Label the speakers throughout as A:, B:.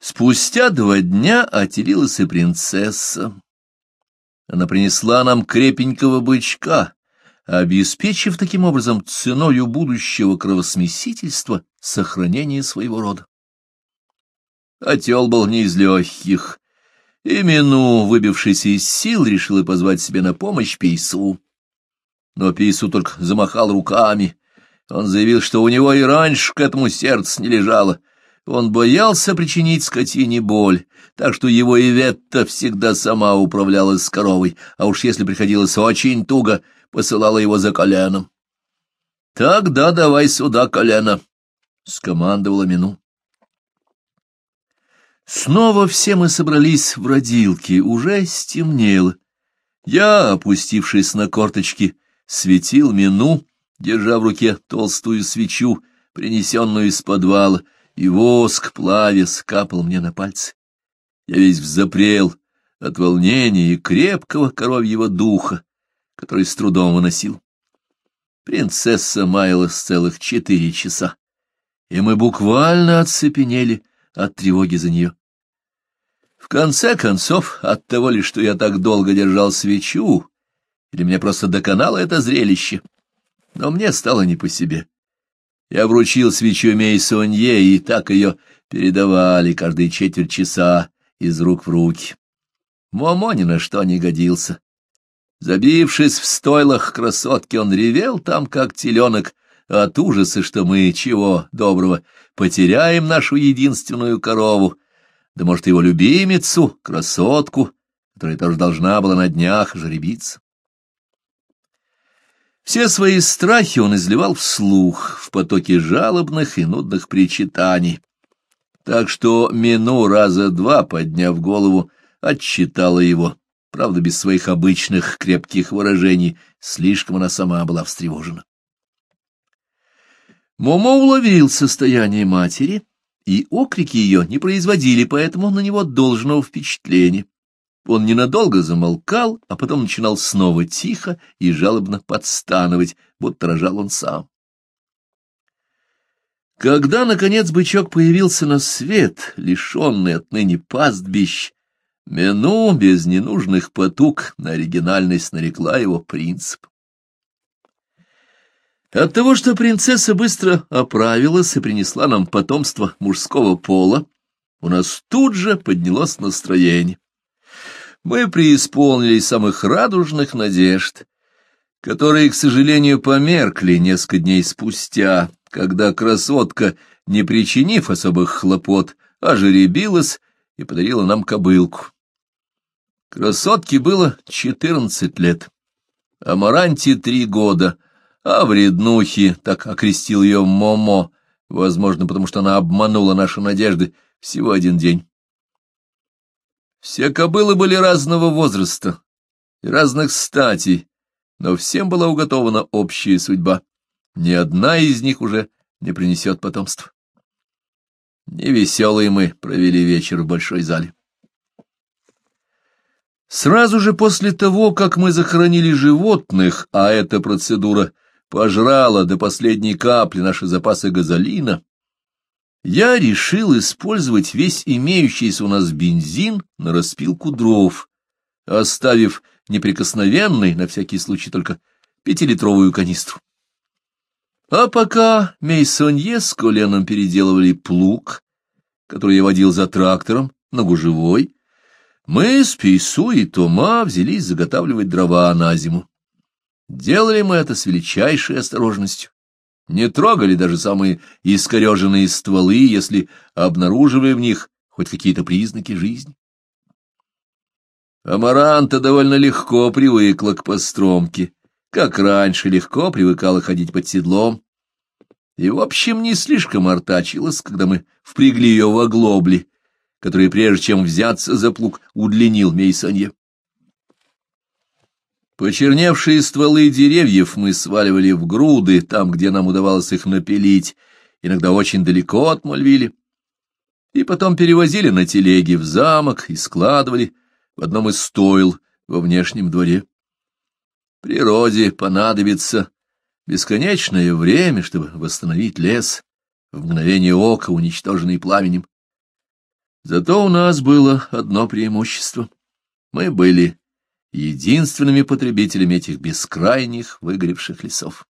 A: Спустя два дня отелилась и принцесса. Она принесла нам крепенького бычка, обеспечив таким образом ценою будущего кровосмесительства сохранение своего рода. Отел был не из легких, и Мину, выбившись из сил, решила позвать себе на помощь Пейсу. Но Пейсу только замахал руками. Он заявил, что у него и раньше к этому сердце не лежало — он боялся причинить скотине боль, так что его и Иветта всегда сама управлялась с коровой, а уж если приходилось очень туго, посылала его за коленом. «Тогда давай сюда колено», — скомандовала Мину. Снова все мы собрались в родилке, уже стемнело. Я, опустившись на корточки, светил Мину, держа в руке толстую свечу, принесенную из подвала, — и воск плавец капал мне на пальцы. Я весь взапрел от волнения и крепкого коровьего духа, который с трудом выносил. Принцесса маялась целых четыре часа, и мы буквально оцепенели от тревоги за нее. В конце концов, от того ли, что я так долго держал свечу, или меня просто доконало это зрелище, но мне стало не по себе. Я вручил свечу Мейсонье, и так ее передавали каждые четверть часа из рук в руки. Момо ни на что не годился. Забившись в стойлах красотки, он ревел там, как теленок, от ужаса, что мы, чего доброго, потеряем нашу единственную корову, да, может, его любимицу, красотку, которая тоже должна была на днях жеребиться. Все свои страхи он изливал вслух в потоке жалобных и нудных причитаний. Так что Мину раза два, подняв голову, отчитала его, правда, без своих обычных крепких выражений, слишком она сама была встревожена. Момо уловил состояние матери, и окрики ее не производили поэтому на него должного впечатления. Он ненадолго замолкал, а потом начинал снова тихо и жалобно подстанывать, будто рожал он сам. Когда, наконец, бычок появился на свет, лишенный отныне пастбищ, Мену без ненужных потуг на оригинальность нарекла его принцип. От того, что принцесса быстро оправилась и принесла нам потомство мужского пола, у нас тут же поднялось настроение мы преисполнили самых радужных надежд, которые, к сожалению, померкли несколько дней спустя, когда красотка, не причинив особых хлопот, ожеребилась и подарила нам кобылку. Красотке было четырнадцать лет, а Маранте — три года, а вреднухи, так окрестил ее Момо, возможно, потому что она обманула наши надежды, всего один день. Все кобылы были разного возраста и разных статей, но всем была уготована общая судьба. Ни одна из них уже не принесет потомства. Невеселые мы провели вечер в большой зале. Сразу же после того, как мы захоронили животных, а эта процедура пожрала до последней капли наши запасы газолина, я решил использовать весь имеющийся у нас бензин на распилку дров, оставив неприкосновенной, на всякий случай, только пятилитровую канистру. А пока мейсонье с коленом переделывали плуг, который я водил за трактором, ногужевой, мы с Пейсу и Тома взялись заготавливать дрова на зиму. Делали мы это с величайшей осторожностью не трогали даже самые искореженные стволы, если обнаруживали в них хоть какие-то признаки жизни. Амаранта довольно легко привыкла к постромке, как раньше легко привыкала ходить под седлом, и, в общем, не слишком артачилась, когда мы впрягли ее в оглобли, которые, прежде чем взяться за плуг, удлинил Мейсанье. Почерневшие стволы деревьев мы сваливали в груды, там, где нам удавалось их напилить, иногда очень далеко от Мольвили, и потом перевозили на телеги в замок и складывали в одном из стойл во внешнем дворе. Природе понадобится бесконечное время, чтобы восстановить лес, в мгновение ока уничтоженный пламенем. Зато у нас было одно преимущество. Мы были единственными потребителями этих бескрайних выгоревших лесов.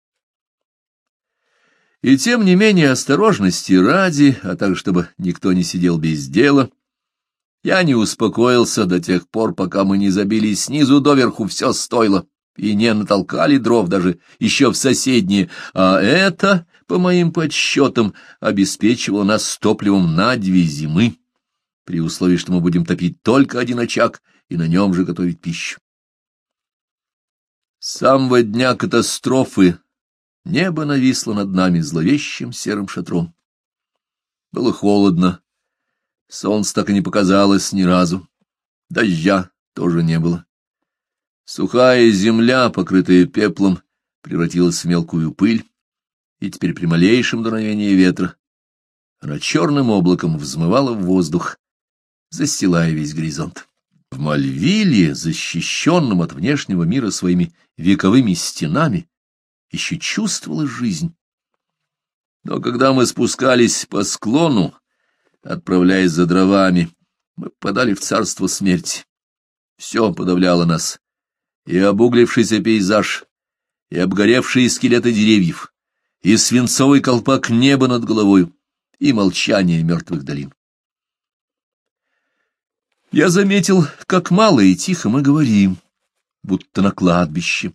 A: И тем не менее осторожности ради, а также чтобы никто не сидел без дела, я не успокоился до тех пор, пока мы не забили снизу доверху все стойло и не натолкали дров даже еще в соседние, а это, по моим подсчетам, обеспечивало нас топливом на две зимы, при условии, что мы будем топить только один очаг и на нем же готовить пищу. С самого дня катастрофы небо нависло над нами зловещим серым шатром. Было холодно. Солнце так и не показалось ни разу. Дождя тоже не было. Сухая земля, покрытая пеплом, превратилась в мелкую пыль, и теперь при малейшем дуновении ветра она черным облаком взмывала в воздух, застилая весь горизонт. В Мальвиле, защищенном от внешнего мира своими вековыми стенами, еще чувствовала жизнь. Но когда мы спускались по склону, отправляясь за дровами, мы попадали в царство смерти. Все подавляло нас. И обуглившийся пейзаж, и обгоревшие скелеты деревьев, и свинцовый колпак неба над головой, и молчание мертвых долин. Я заметил, как мало и тихо мы говорим будто на кладбище.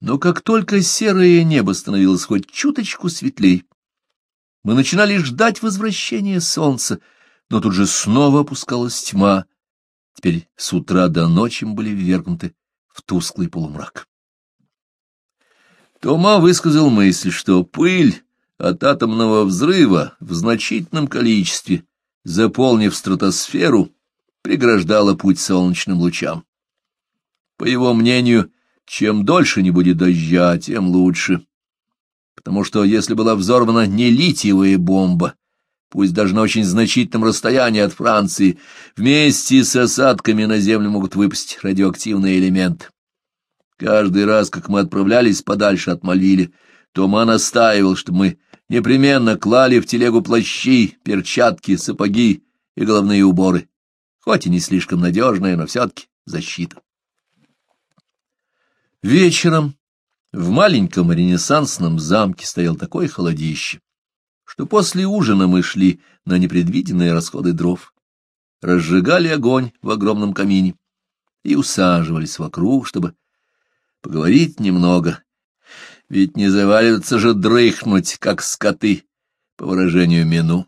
A: Но как только серое небо становилось хоть чуточку светлей, мы начинали ждать возвращения солнца, но тут же снова опускалась тьма. Теперь с утра до ночи мы были ввергнуты в тусклый полумрак. Тома высказал мысль, что пыль от атомного взрыва в значительном количестве, заполнив стратосферу, преграждала путь солнечным лучам. По его мнению, чем дольше не будет дождя, тем лучше. Потому что если была взорвана не литиевая бомба, пусть даже на очень значительном расстоянии от Франции, вместе с осадками на землю могут выпасть радиоактивный элемент. Каждый раз, как мы отправлялись подальше от Мальвили, Тома настаивал, что мы непременно клали в телегу плащи, перчатки, сапоги и головные уборы. Хоть и не слишком надежная, но все-таки защита. Вечером в маленьком ренессансном замке стоял такой холодище, что после ужина мы шли на непредвиденные расходы дров, разжигали огонь в огромном камине и усаживались вокруг, чтобы поговорить немного. Ведь не завалится же дрыхнуть, как скоты, по выражению Мину.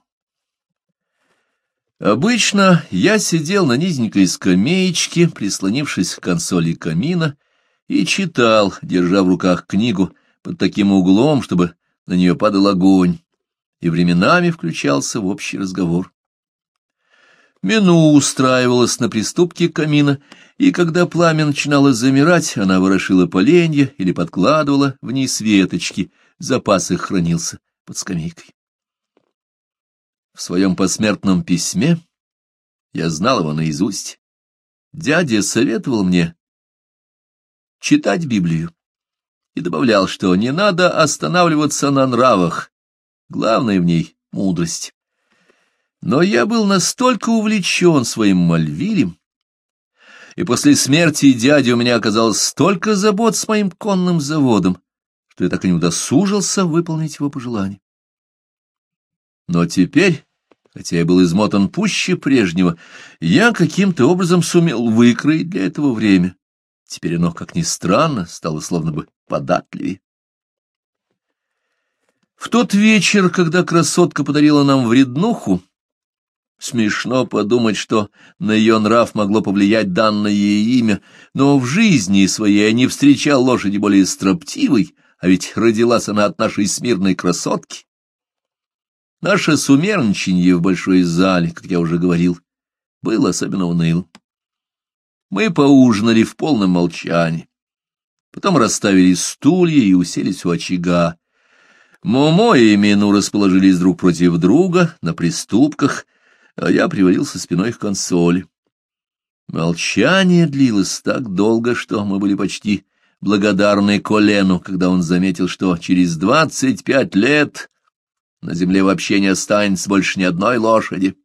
A: Обычно я сидел на низенькой скамеечке, прислонившись к консоли камина, и читал, держа в руках книгу под таким углом, чтобы на нее падал огонь, и временами включался в общий разговор. Мину устраивалась на приступке камина, и когда пламя начинало замирать, она ворошила поленья или подкладывала в ней светочки, запас их хранился под скамейкой. В своем посмертном письме, я знал его наизусть, дядя советовал мне читать Библию. И добавлял, что не надо останавливаться на нравах, главное в ней — мудрость. Но я был настолько увлечен своим Мальвилем, и после смерти дяди у меня оказалось столько забот с моим конным заводом, что я так и не удосужился выполнить его пожелание. Но теперь, хотя я был измотан пуще прежнего, я каким-то образом сумел выкроить для этого время. Теперь оно, как ни странно, стало словно бы податливее. В тот вечер, когда красотка подарила нам вреднуху, смешно подумать, что на ее нрав могло повлиять данное ей имя, но в жизни своей я не встречал лошади более строптивой, а ведь родилась она от нашей смирной красотки. Наше сумерничанье в большой зале, как я уже говорил, было особенно унылым. Мы поужинали в полном молчании. Потом расставили стулья и уселись у очага. Момо и Мину расположились друг против друга на приступках, а я привалился спиной к консоли. Молчание длилось так долго, что мы были почти благодарны Колену, когда он заметил, что через двадцать пять лет на земле вообще не останется больше ни одной лошади.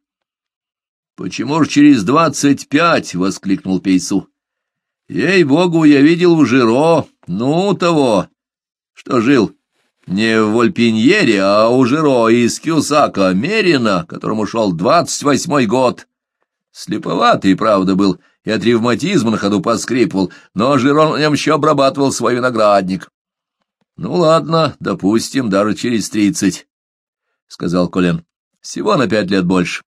A: «Почему ж через двадцать пять?» — воскликнул Пейсу. «Ей-богу, я видел у Жиро, ну того, что жил не в Вольпиньере, а у Жиро из Кюсака, Мерина, которому шел двадцать восьмой год. Слеповатый, правда, был, и от ревматизма на ходу поскрипывал, но Жиро на нем еще обрабатывал свой виноградник». «Ну ладно, допустим, даже через тридцать», — сказал Колен. «Всего на пять лет больше».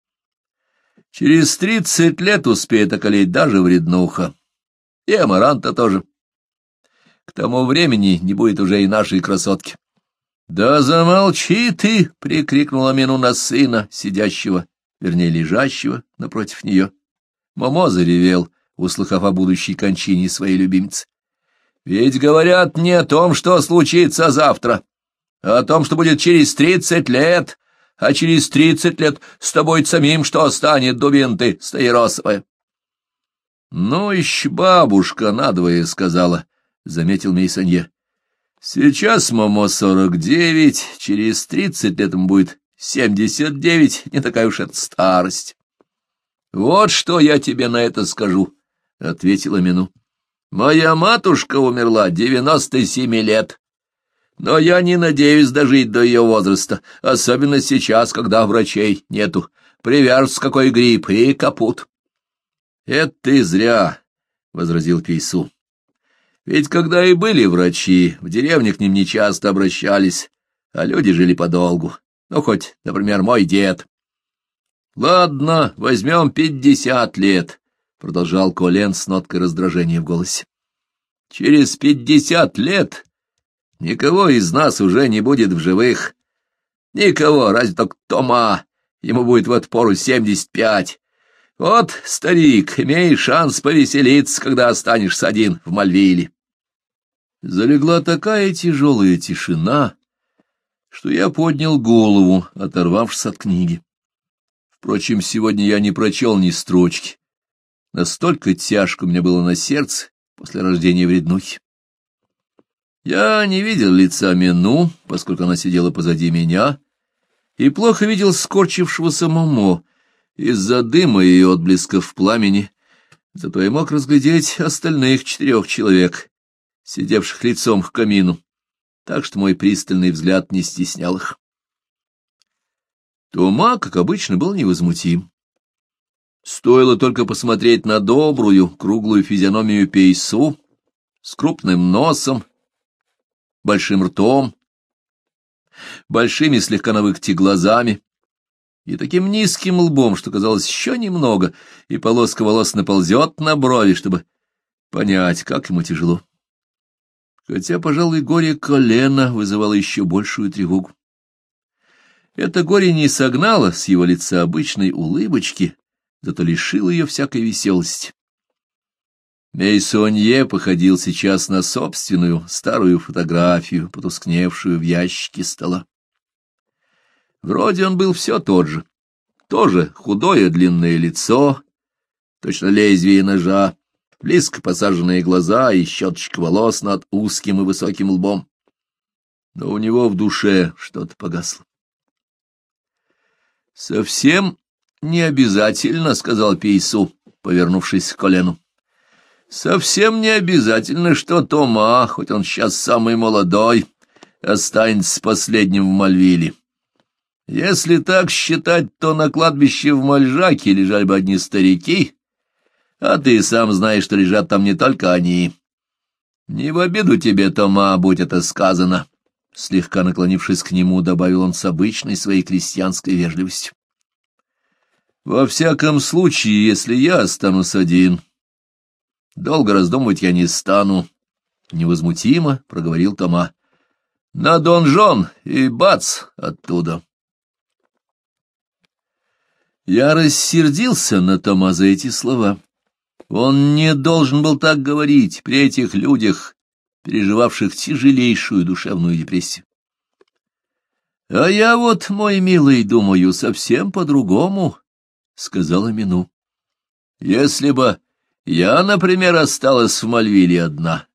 A: Через тридцать лет успеет околеть даже вреднуха. И амаранта тоже. К тому времени не будет уже и нашей красотки. — Да замолчи ты! — прикрикнула Мину на сына, сидящего, вернее, лежащего напротив нее. Момо заревел, услыхав о будущей кончине своей любимицы. — Ведь говорят не о том, что случится завтра, а о том, что будет через тридцать лет, а через тридцать лет с тобой самим что станет, дубинты стаиросовая. — Ну, ищ, бабушка надвое сказала, — заметил Мейсанье. — Сейчас, мамо, сорок девять, через тридцать лет ему будет семьдесят девять, не такая уж это старость. — Вот что я тебе на это скажу, — ответила Мину. — Моя матушка умерла девяносто семи лет. Но я не надеюсь дожить до ее возраста, особенно сейчас, когда врачей нету. Привяжется какой грипп и капут. — Это ты зря, — возразил Пейсу. — Ведь когда и были врачи, в деревне к ним нечасто обращались, а люди жили подолгу. Ну, хоть, например, мой дед. — Ладно, возьмем пятьдесят лет, — продолжал Колен с ноткой раздражения в голосе. — Через пятьдесят лет Никого из нас уже не будет в живых. Никого, разве только Тома. Ему будет в эту пору семьдесят пять. Вот, старик, имей шанс повеселиться, когда останешься один в Мальвиле. Залегла такая тяжелая тишина, что я поднял голову, оторвавшись от книги. Впрочем, сегодня я не прочел ни строчки. Настолько тяжко мне было на сердце после рождения вреднухи. Я не видел лица Мину, поскольку она сидела позади меня, и плохо видел скорчившегося Момо из-за дыма и отблесков пламени, зато я мог разглядеть остальных четырех человек, сидевших лицом к камину, так что мой пристальный взгляд не стеснял их. Тома, как обычно, был невозмутим. Стоило только посмотреть на добрую, круглую физиономию Пейсу с крупным носом, большим ртом, большими слегка навыкти глазами и таким низким лбом, что казалось еще немного, и полоска волос наползет на брови, чтобы понять, как ему тяжело. Хотя, пожалуй, горе колена вызывало еще большую тревогу. Это горе не согнало с его лица обычной улыбочки, зато лишило ее всякой веселости. Мейсонье походил сейчас на собственную старую фотографию, потускневшую в ящике стола. Вроде он был все тот же. Тоже худое длинное лицо, точно лезвие ножа, близко посаженные глаза и щеточка волос над узким и высоким лбом. Но у него в душе что-то погасло. «Совсем не обязательно», — сказал Пейсу, повернувшись к колену. Совсем не обязательно, что Тома, хоть он сейчас самый молодой, останется последним в Мальвиле. Если так считать, то на кладбище в Мальжаке лежали бы одни старики, а ты сам знаешь, что лежат там не только они. Не в обиду тебе, Тома, будь это сказано. Слегка наклонившись к нему, добавил он с обычной своей крестьянской вежливостью. «Во всяком случае, если я останусь один, Долго раздумывать я не стану, — невозмутимо проговорил Тома. — На донжон и бац оттуда. Я рассердился на Тома за эти слова. Он не должен был так говорить при этих людях, переживавших тяжелейшую душевную депрессию. — А я вот, мой милый, думаю, совсем по-другому, — сказала Мину. — Если бы я, например, осталась в Мальвиле одна.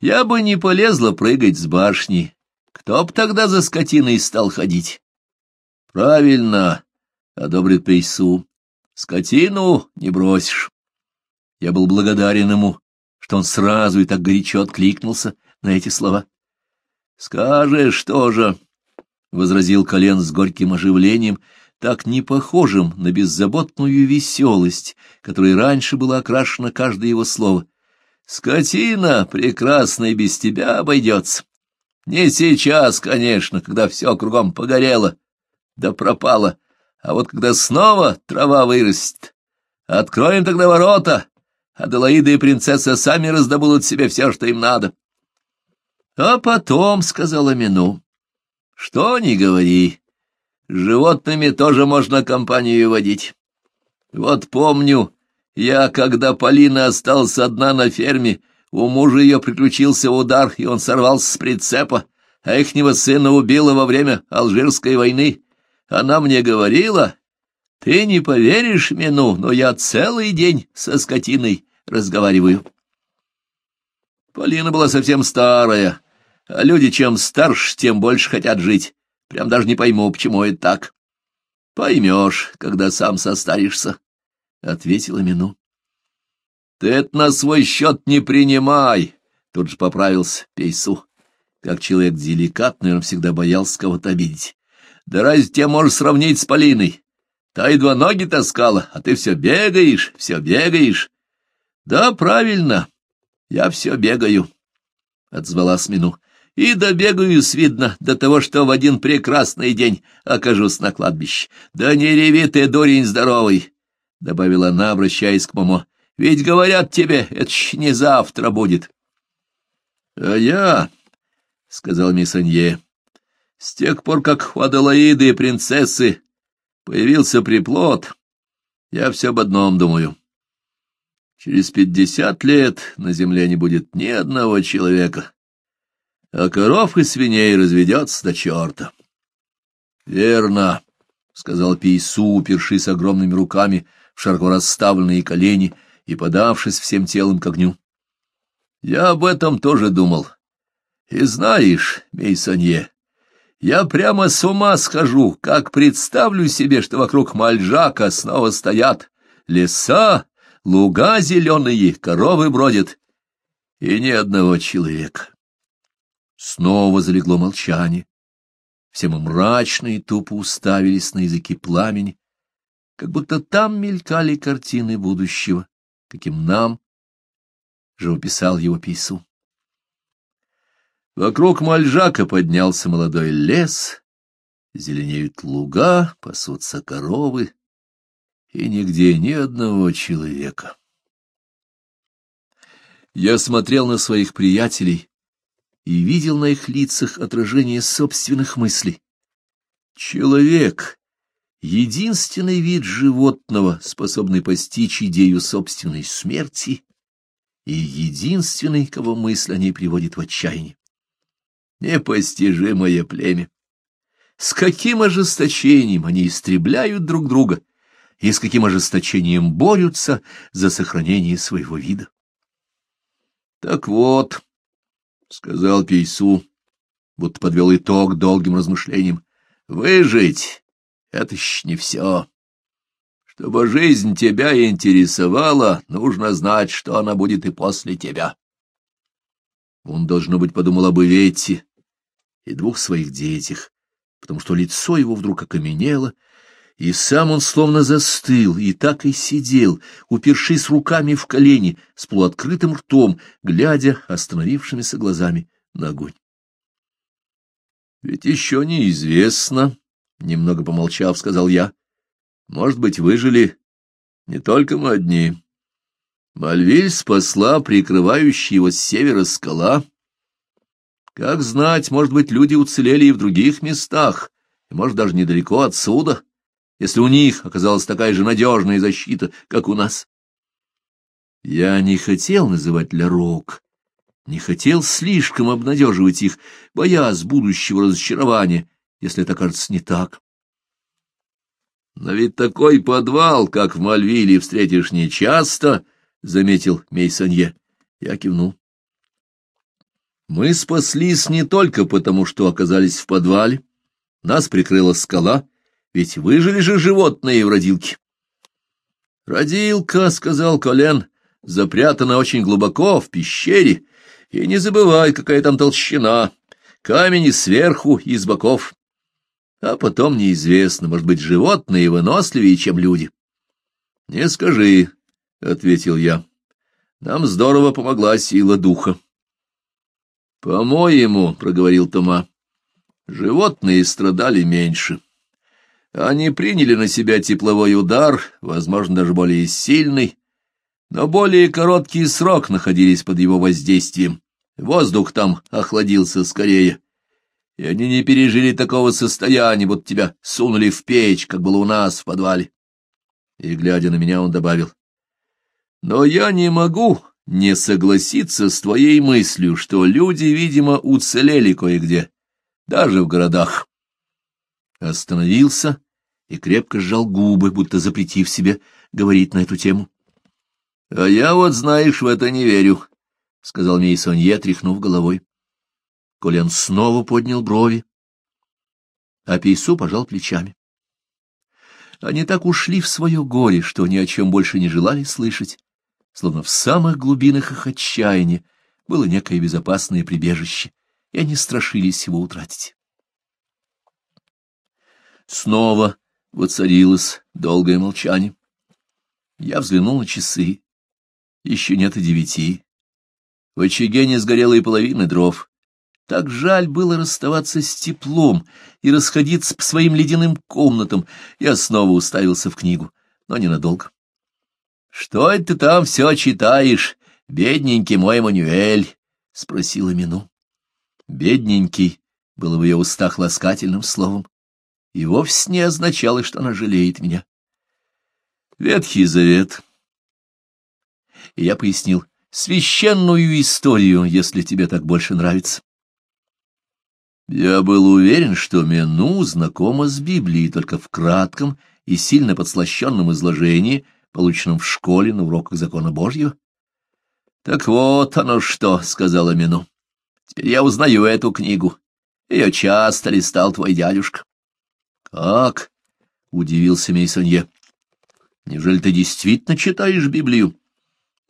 A: Я бы не полезла прыгать с башни. Кто б тогда за скотиной стал ходить? Правильно, — одобрит Пейсу. Скотину не бросишь. Я был благодарен ему, что он сразу и так горячо откликнулся на эти слова. — Скажешь, что же, — возразил Колен с горьким оживлением, — так не похожим на беззаботную веселость, которой раньше было окрашено каждое его слово. «Скотина прекрасно и без тебя обойдется. Не сейчас, конечно, когда все кругом погорело, да пропало, а вот когда снова трава вырастет. Откроем тогда ворота, Аделаида и принцесса сами раздобудут себе все, что им надо». «А потом», — сказала Мину, — «что не говори» животными тоже можно компанию водить. Вот помню, я, когда Полина осталась одна на ферме, у мужа ее приключился удар, и он сорвался с прицепа, а ихнего сына убило во время Алжирской войны. Она мне говорила, ты не поверишь, Мину, но я целый день со скотиной разговариваю. Полина была совсем старая, а люди чем старше, тем больше хотят жить. Прям даже не пойму, почему это так. — Поймешь, когда сам состаришься, — ответила Мину. — Ты это на свой счет не принимай, — тут же поправился Пейсу. Как человек деликатный, он всегда боялся кого-то обидеть. — Да разве тебя можешь сравнить с Полиной? Та едва ноги таскала, а ты все бегаешь, все бегаешь. — Да, правильно, я все бегаю, — отзвалась Мину и добегаюсь, видно, до того, что в один прекрасный день окажусь на кладбище. Да не реви ты, дурень здоровый, — добавила она, обращаясь к маму. — Ведь говорят тебе, это ж не завтра будет. — А я, — сказал Миссанье, — с тех пор, как у Аделаиды и принцессы появился приплод, я все об одном думаю. Через пятьдесят лет на земле не будет ни одного человека. — а коров и свиней разведется до черта. — Верно, — сказал Пейсу, упершись огромными руками в широко расставленные колени и подавшись всем телом к огню. — Я об этом тоже думал. И знаешь, Мейсонье, я прямо с ума схожу, как представлю себе, что вокруг Мальжака снова стоят леса, луга зеленые, коровы бродят, и ни одного человека. Снова залегло молчание. Все мы мрачно и тупо уставились на языки пламени, как будто там мелькали картины будущего, каким нам же живописал его пису. Вокруг мальжака поднялся молодой лес, зеленеют луга, пасутся коровы, и нигде ни одного человека. Я смотрел на своих приятелей, и видел на их лицах отражение собственных мыслей. Человек — единственный вид животного, способный постичь идею собственной смерти, и единственный, кого мысль о ней приводит в отчаяние. Непостижимое племя! С каким ожесточением они истребляют друг друга и с каким ожесточением борются за сохранение своего вида! Так вот... — сказал Пейсу, будто подвел итог долгим размышлениям. — Выжить — это еще не все. Чтобы жизнь тебя интересовала, нужно знать, что она будет и после тебя. Он, должно быть, подумал об Ивете и двух своих детях, потому что лицо его вдруг окаменело, — и сам он словно застыл, и так и сидел, упершись руками в колени, с полуоткрытым ртом, глядя остановившимися глазами на огонь. «Ведь еще неизвестно», — немного помолчав, сказал я. «Может быть, выжили не только мы одни. Мальвиль спасла прикрывающая его с севера скала. Как знать, может быть, люди уцелели и в других местах, и, может, даже недалеко отсюда если у них оказалась такая же надежная защита, как у нас. Я не хотел называть Лярок, не хотел слишком обнадеживать их, боясь будущего разочарования, если это кажется не так. Но ведь такой подвал, как в Мальвиле, встретишь нечасто, — заметил Мейсонье. Я кивнул. Мы спаслись не только потому, что оказались в подвале. Нас прикрыла скала — ведь выжили же животные в родилке. «Родилка», — сказал Колен, — «запрятана очень глубоко в пещере, и не забывай, какая там толщина, камень и сверху, и с боков. А потом неизвестно, может быть, животные выносливее, чем люди». «Не скажи», — ответил я, — «нам здорово помогла сила духа». «По-моему», — проговорил Тома, — «животные страдали меньше». Они приняли на себя тепловой удар, возможно, даже более сильный, но более короткий срок находились под его воздействием. Воздух там охладился скорее, и они не пережили такого состояния, вот тебя сунули в печь, как было у нас в подвале. И, глядя на меня, он добавил, «Но я не могу не согласиться с твоей мыслью, что люди, видимо, уцелели кое-где, даже в городах остановился и крепко сжал губы, будто запретив себе говорить на эту тему. — А я вот, знаешь, в это не верю, — сказал Мейсонье, тряхнув головой. Колен снова поднял брови, а Пейсу пожал плечами. Они так ушли в свое горе, что ни о чем больше не желали слышать, словно в самых глубинах их отчаяния было некое безопасное прибежище, и они страшились его утратить. Снова воцарилось долгое молчание. Я взглянул на часы. Еще нет и девяти. В очаге не сгорела и половины дров. Так жаль было расставаться с теплом и расходиться по своим ледяным комнатам. Я снова уставился в книгу, но ненадолго. — Что это ты там все читаешь, бедненький мой Манюэль? — спросила Мину. — Бедненький было в ее устах ласкательным словом и вовсе не означало, что она жалеет меня. Ветхий Завет. И я пояснил, священную историю, если тебе так больше нравится. Я был уверен, что Мену знакома с Библией только в кратком и сильно подслащенном изложении, полученном в школе на уроках закона Божьего. «Так вот оно что», — сказала Мену. «Теперь я узнаю эту книгу. Ее часто листал твой дядюшка». «Как?» — удивился Мейсонье. «Неужели ты действительно читаешь Библию?»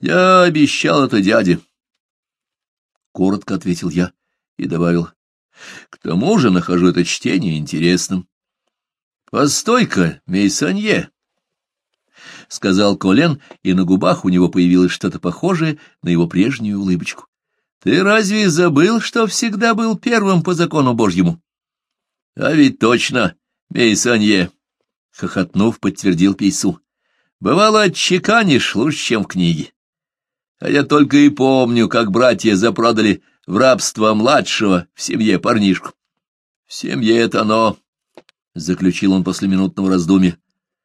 A: «Я обещал это дяде». Коротко ответил я и добавил. «К тому же нахожу это чтение интересным». «Постой-ка, Мейсонье!» — сказал Колен, и на губах у него появилось что-то похожее на его прежнюю улыбочку. «Ты разве забыл, что всегда был первым по закону Божьему?» «А ведь точно!» Пейсанье, — хохотнув, подтвердил Пейсу. — Бывало, отчеканишь лучше, чем в книге. А я только и помню, как братья запродали в рабство младшего в семье парнишку. — В семье это оно, — заключил он после минутного раздумья.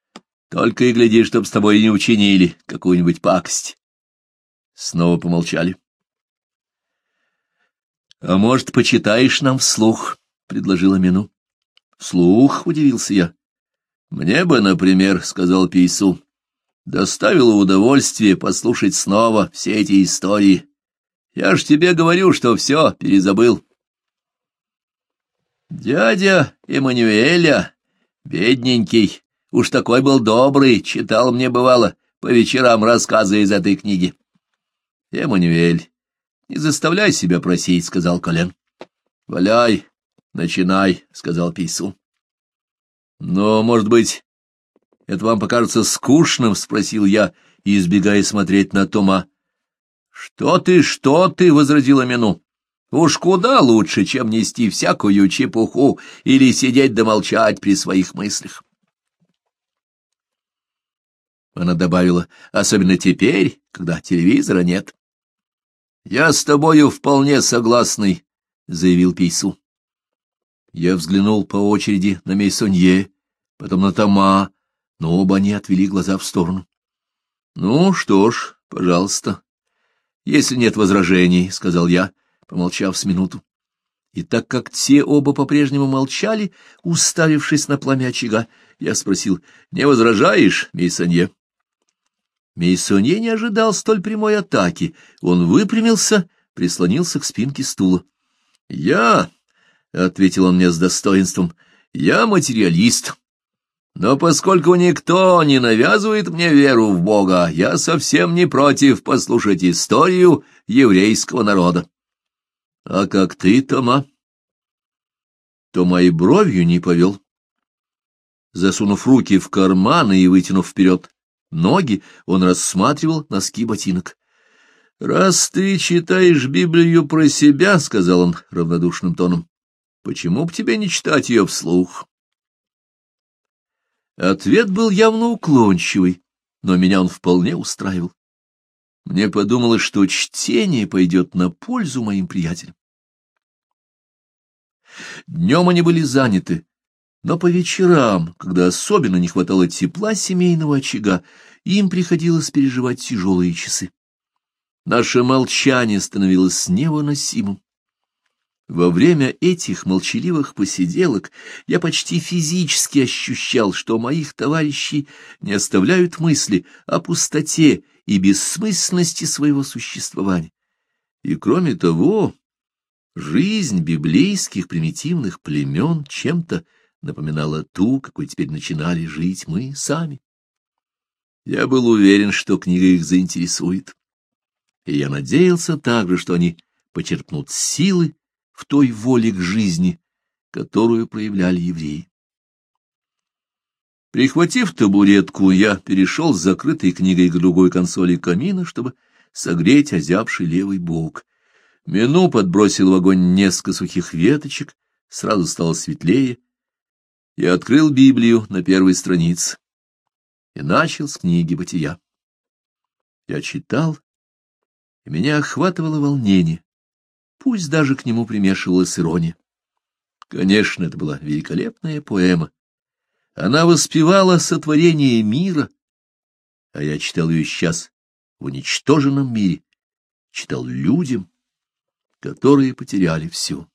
A: — Только и гляди, чтоб с тобой не учинили какую-нибудь пакость. Снова помолчали. — А может, почитаешь нам вслух? — предложила Мину. Слух, — удивился я. — Мне бы, например, — сказал Пейсу, — доставило удовольствие послушать снова все эти истории. Я ж тебе говорю, что все перезабыл. Дядя Эммануэля, бедненький, уж такой был добрый, читал мне, бывало, по вечерам рассказы из этой книги. Эммануэль, не заставляй себя просить, — сказал Колен. — Валяй, Начинай, — сказал Пейсу. Но, может быть, это вам покажется скучным, — спросил я, избегая смотреть на Тома. Что ты, что ты, — возразила Мину. Уж куда лучше, чем нести всякую чепуху или сидеть да молчать при своих мыслях. Она добавила, особенно теперь, когда телевизора нет. — Я с тобою вполне согласный, — заявил Пейсу. Я взглянул по очереди на Мейсонье, потом на Тома, но оба они отвели глаза в сторону. — Ну что ж, пожалуйста. — Если нет возражений, — сказал я, помолчав с минуту. И так как те оба по-прежнему молчали, уставившись на пламя очага, я спросил, — Не возражаешь, Мейсонье? Мейсонье не ожидал столь прямой атаки. Он выпрямился, прислонился к спинке стула. — Я — ответил он мне с достоинством, — «я материалист. Но поскольку никто не навязывает мне веру в Бога, я совсем не против послушать историю еврейского народа». «А как ты, Тома?» Тома и бровью не повел. Засунув руки в карманы и вытянув вперед ноги, он рассматривал носки ботинок. «Раз ты читаешь Библию про себя, — сказал он равнодушным тоном, Почему бы тебе не читать ее вслух? Ответ был явно уклончивый, но меня он вполне устраивал. Мне подумалось, что чтение пойдет на пользу моим приятелям. Днем они были заняты, но по вечерам, когда особенно не хватало тепла семейного очага, им приходилось переживать тяжелые часы. Наше молчание становилось невыносимым. Во время этих молчаливых посиделок я почти физически ощущал, что моих товарищей не оставляют мысли о пустоте и бессмысленности своего существования. И кроме того, жизнь библейских примитивных племен чем-то напоминала ту, какой теперь начинали жить мы сами. Я был уверен, что книга их заинтересует, и я надеялся также, что они почерпнут силы, в той воле к жизни, которую проявляли евреи. Прихватив табуретку, я перешел с закрытой книгой к другой консоли камина, чтобы согреть озябший левый бок. Мину подбросил в огонь несколько сухих веточек, сразу стало светлее. Я открыл Библию на первой странице и начал с книги «Бытия». Я читал, и меня охватывало волнение пусть даже к нему примешивалась ирония. Конечно, это была великолепная поэма. Она воспевала сотворение мира, а я читал ее сейчас в уничтоженном мире, читал людям, которые потеряли все.